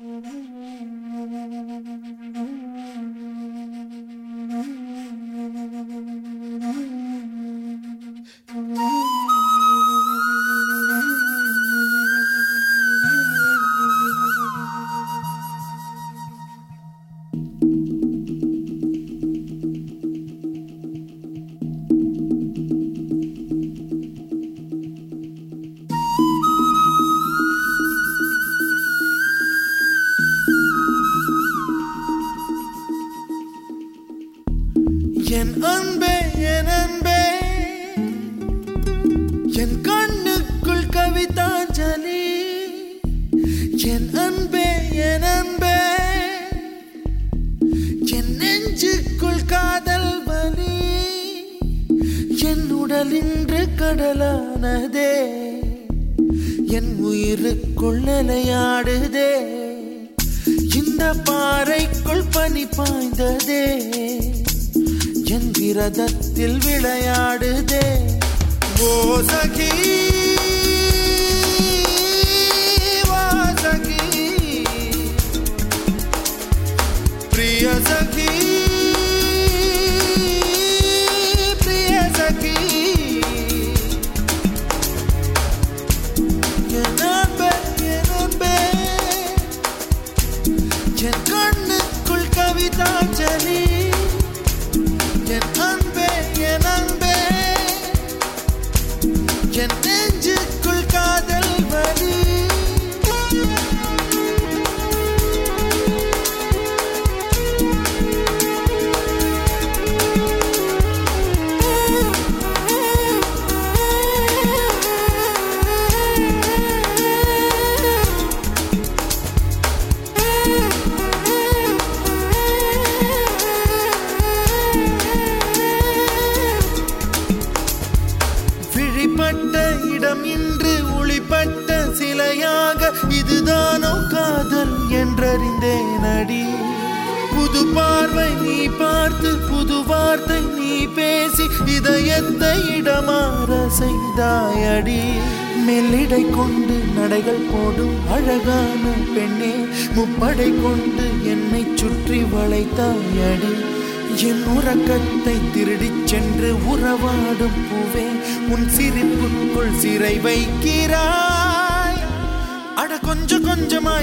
Mm-hmm. என் அன்பே என் அன்பே. என் கண்ணுக்குள் கவிதாஞ்சலி என் அன்பே என் அன்பே. என் நெஞ்சுக்குள் காதல் வலி. என் உடல் இன்று கடலானதே. என் உயிருக்குள் நிலையாடுதே. இந்த பாறைக்குள் பனி பாய்ந்ததே. என் விரதத்தில் விளையாடுதே. ஓ சகி வா சகி. பிரிய சகி பிரிய சகி. என் அன்பே என் அன்பே. என் கண்ணுக்குள் கவிதாஞ்சலி என் நெஞ்சுக்குள் என்றறிந்தேன் புது பார்வை நீ பார்த்து புது வார்த்தை நீ பேசி இதயத்தை இடமாற செய்தாயடி. மெல்லிடை கொண்டு நடைகள் போடும் அழகான பெண்ணே முப்படை கொண்டு என்னை சுற்றி வளைத்தாயடி. என் உறக்கத்தை திருடிச் சென்று உறவாடும் பூவே உன் சிரிப்புக்குள் சிறை வைக்கிறார்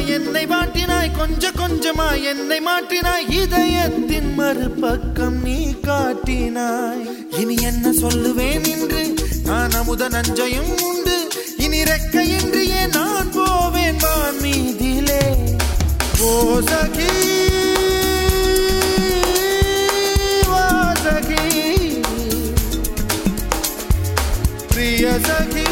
என்னை மாட்டினாய் கொஞ்சம் கொஞ்சமா என்னை மாற்றினாய். இதயத்தின் மறுபக்கம் நீ காட்டினாய். இனி என்ன சொல்லுவேன் என்று நான் அமுத நஞ்சையும் உண்டு. இனி ரெக்கையின்றியே நான் போவேன் வான் மீதிலே போசகி வாசகி பிரியசகி